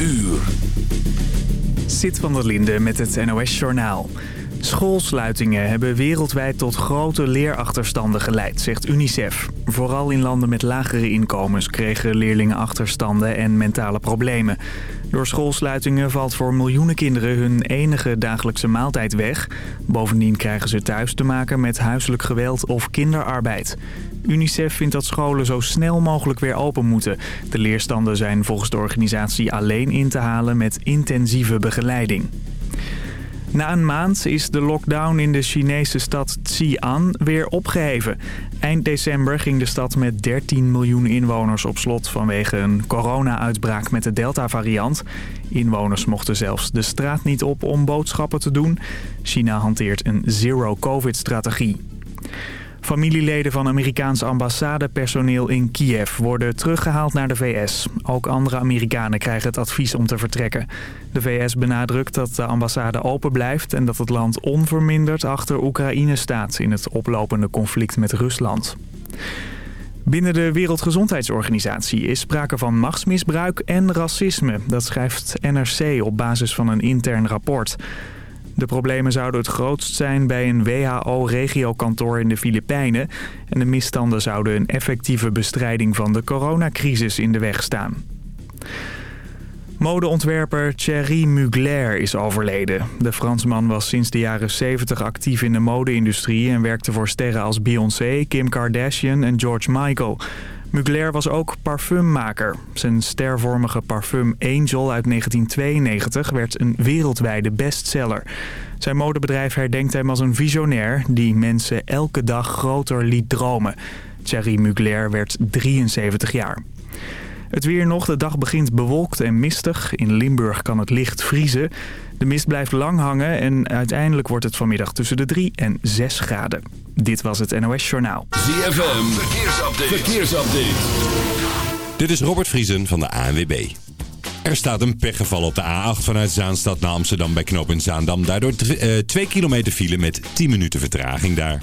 uur. Zit van der Linde met het NOS-journaal. Schoolsluitingen hebben wereldwijd tot grote leerachterstanden geleid, zegt UNICEF. Vooral in landen met lagere inkomens kregen leerlingen achterstanden en mentale problemen. Door schoolsluitingen valt voor miljoenen kinderen hun enige dagelijkse maaltijd weg. Bovendien krijgen ze thuis te maken met huiselijk geweld of kinderarbeid. UNICEF vindt dat scholen zo snel mogelijk weer open moeten. De leerstanden zijn volgens de organisatie alleen in te halen met intensieve begeleiding. Na een maand is de lockdown in de Chinese stad Xi'an weer opgeheven. Eind december ging de stad met 13 miljoen inwoners op slot vanwege een corona-uitbraak met de Delta-variant. Inwoners mochten zelfs de straat niet op om boodschappen te doen. China hanteert een zero-covid-strategie. Familieleden van Amerikaans ambassadepersoneel in Kiev worden teruggehaald naar de VS. Ook andere Amerikanen krijgen het advies om te vertrekken. De VS benadrukt dat de ambassade open blijft en dat het land onverminderd achter Oekraïne staat in het oplopende conflict met Rusland. Binnen de Wereldgezondheidsorganisatie is sprake van machtsmisbruik en racisme. Dat schrijft NRC op basis van een intern rapport. De problemen zouden het grootst zijn bij een WHO-regiokantoor in de Filipijnen. En de misstanden zouden een effectieve bestrijding van de coronacrisis in de weg staan. Modeontwerper Thierry Mugler is overleden. De Fransman was sinds de jaren 70 actief in de mode-industrie... en werkte voor sterren als Beyoncé, Kim Kardashian en George Michael... Mugler was ook parfummaker. Zijn stervormige parfum Angel uit 1992 werd een wereldwijde bestseller. Zijn modebedrijf herdenkt hem als een visionair die mensen elke dag groter liet dromen. Thierry Mugler werd 73 jaar. Het weer nog. De dag begint bewolkt en mistig. In Limburg kan het licht vriezen. De mist blijft lang hangen en uiteindelijk wordt het vanmiddag tussen de 3 en 6 graden. Dit was het NOS Journaal. ZFM, verkeersupdate. verkeersupdate. Dit is Robert Vriesen van de ANWB. Er staat een pechgeval op de A8 vanuit Zaanstad naar Amsterdam bij knooppunt Zaandam. Daardoor 2 uh, kilometer file met 10 minuten vertraging daar.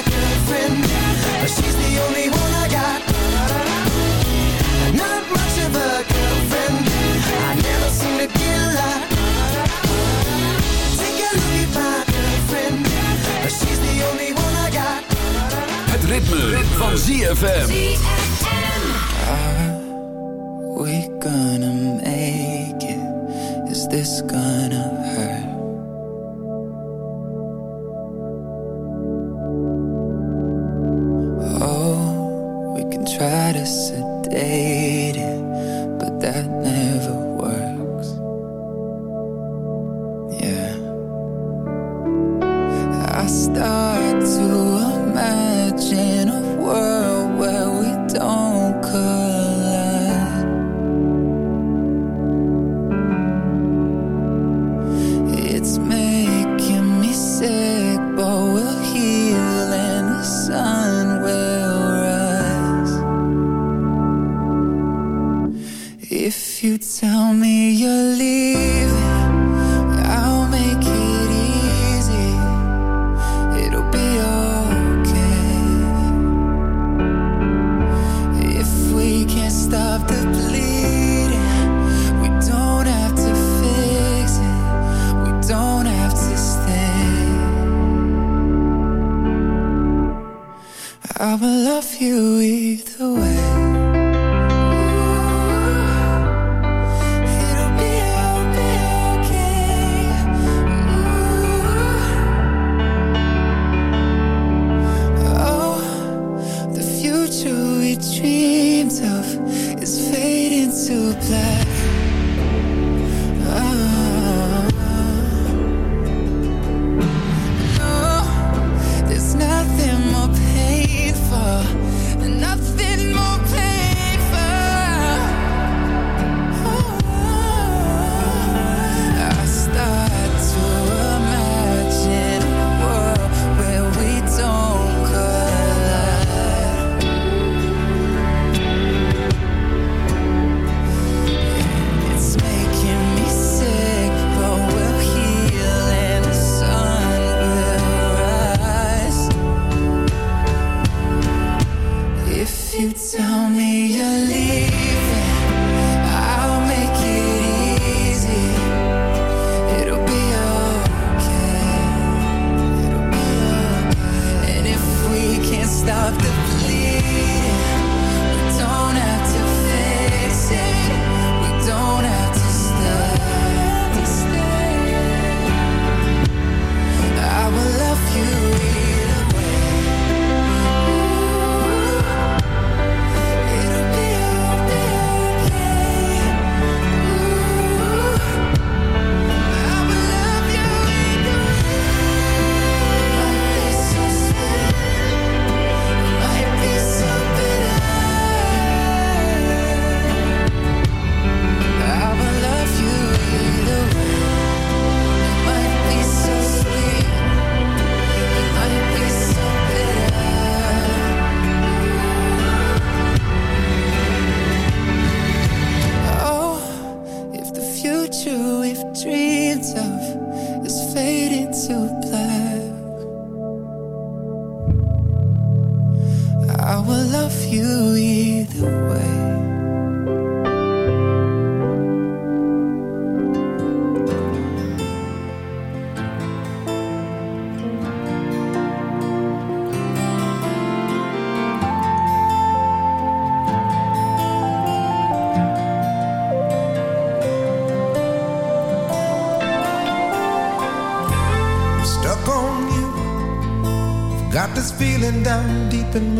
girlfriend. She's the only one I got. Not much of a girlfriend. I never seem to get a lot. Take a look at my girlfriend. She's the only one I got. Het ritme, van ZFM. I start to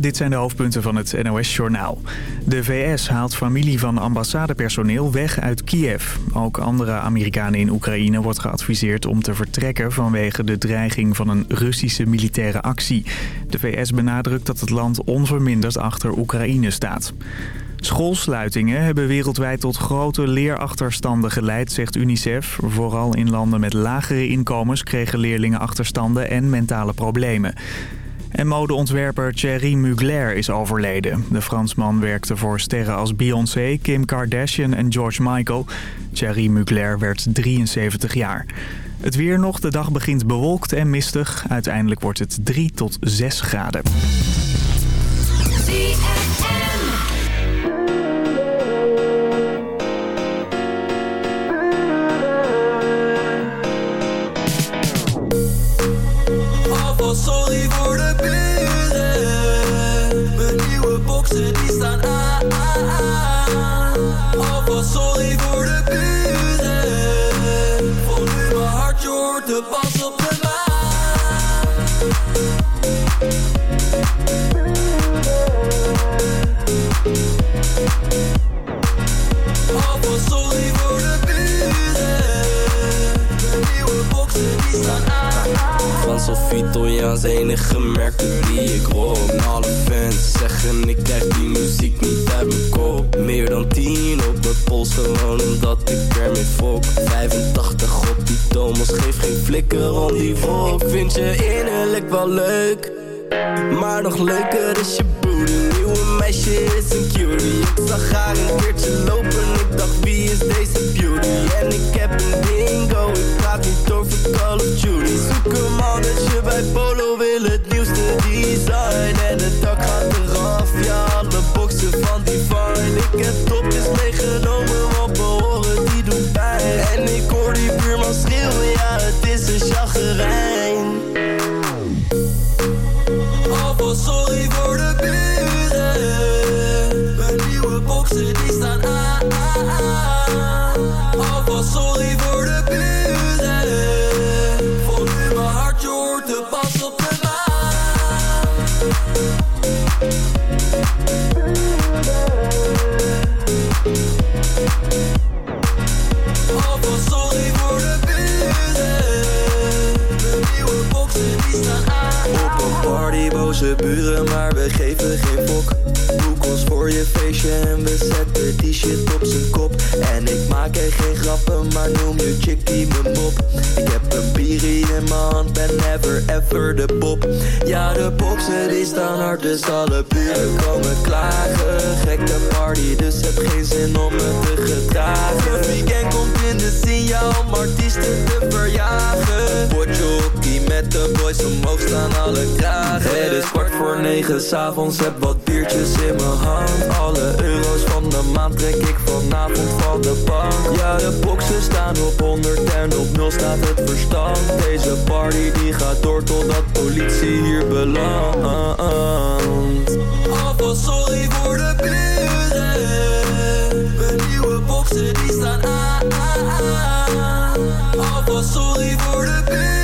Dit zijn de hoofdpunten van het NOS-journaal. De VS haalt familie van ambassadepersoneel weg uit Kiev. Ook andere Amerikanen in Oekraïne wordt geadviseerd om te vertrekken... vanwege de dreiging van een Russische militaire actie. De VS benadrukt dat het land onverminderd achter Oekraïne staat. Schoolsluitingen hebben wereldwijd tot grote leerachterstanden geleid, zegt UNICEF. Vooral in landen met lagere inkomens kregen leerlingen achterstanden en mentale problemen. En modeontwerper Thierry Mugler is overleden. De Fransman werkte voor sterren als Beyoncé, Kim Kardashian en George Michael. Thierry Mugler werd 73 jaar. Het weer nog, de dag begint bewolkt en mistig. Uiteindelijk wordt het 3 tot 6 graden. Alvast sorry voor de buren. Sophie Italiaans enige merken die ik roep Alle fans zeggen ik krijg die muziek niet uit mijn kop. Meer dan 10 op mijn pols gewoon omdat ik ermee fok. 85 op die Thomas geef geen flikker om die volk Vind je innerlijk wel leuk maar nog leuker is je booty Nieuwe meisje is een cutie. Ik zag haar een keertje lopen Ik dacht wie is deze beauty? En ik heb een dingo Ik praat niet over Call of Duty Bij Polo Wil het nieuwste design geen grappen, maar noem je chickie mijn mop. Ik heb mijn hand, ben never ever de pop. Ja, de boksen die staan hard, dus alle buren komen klagen. Gekke party, dus heb geen zin om me te gedragen. Het weekend komt in de ja, om artiesten te verjagen. Potjokkie met de boys omhoog staan alle kragen. Het is kwart voor negen s'avonds, heb wat biertjes in mijn hand. Alle euro's van de maand trek ik vanavond van de bank. Ja, de boxen staan op 100 en op 0 staat het verstand Deze party die gaat door totdat politie hier belandt Alvast sorry voor de buren. Mijn nieuwe boksen die staan aan. Alvast sorry voor de buren.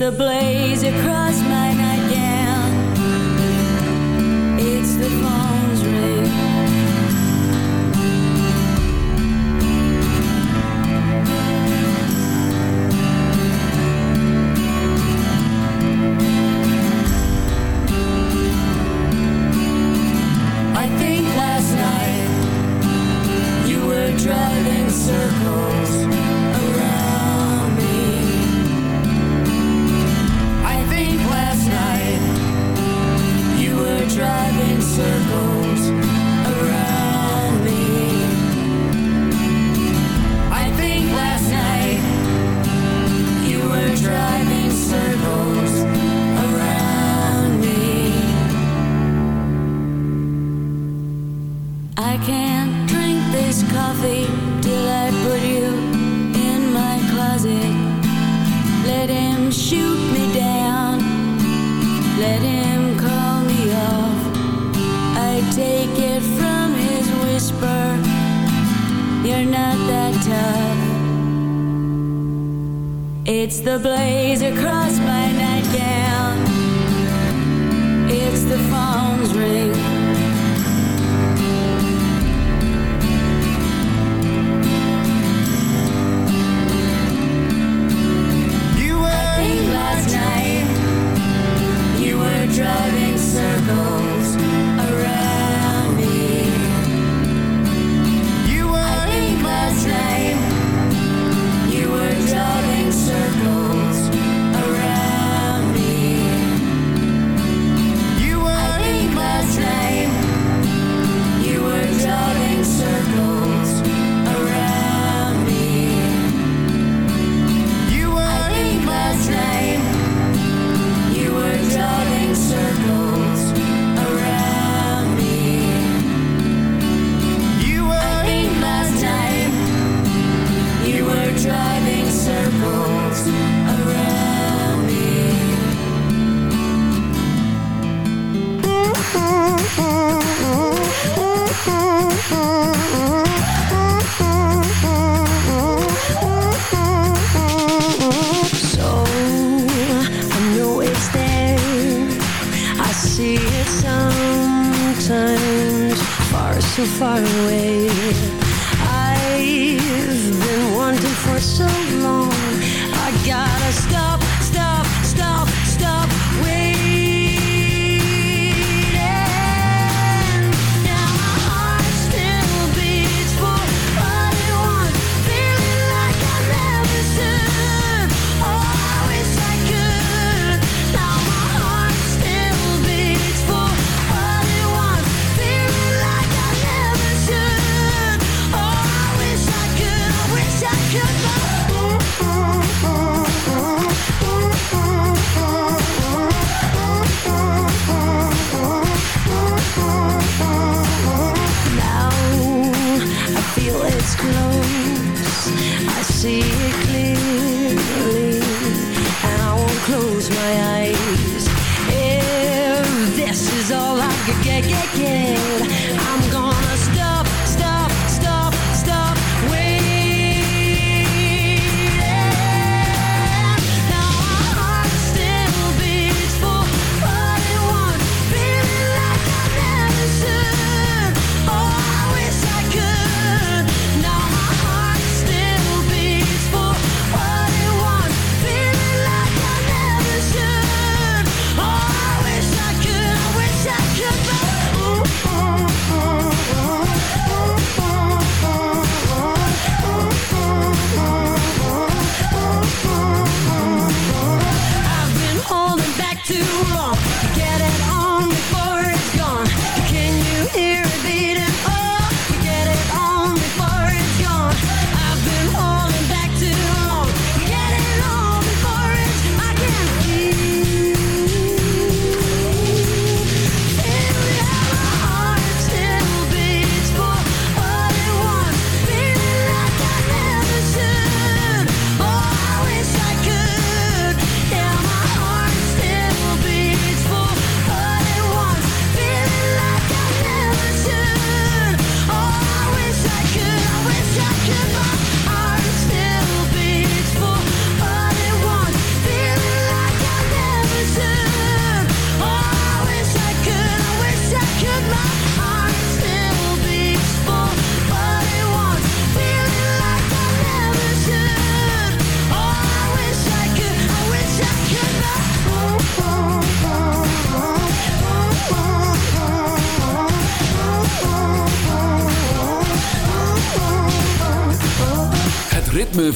The blaze across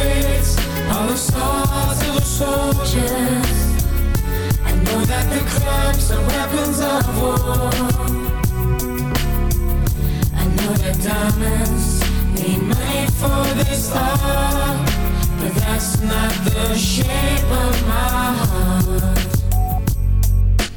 spirits are the swords of the soldiers. I know that the clubs are weapons of war. I know that diamonds need money for this art, but that's not the shape of my heart.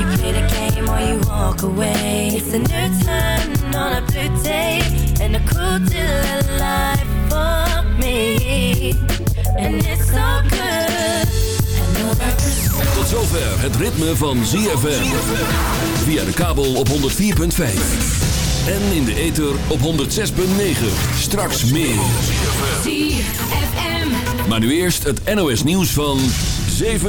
You play the game or you walk away. It's a new turn on a blue day and a cool deal life for me. And it's so good. Tot zover het ritme van ZFM. Via de kabel op 104.5. En in de ether op 106.9. Straks meer. ZFM. Maar nu eerst het NOS nieuws van 7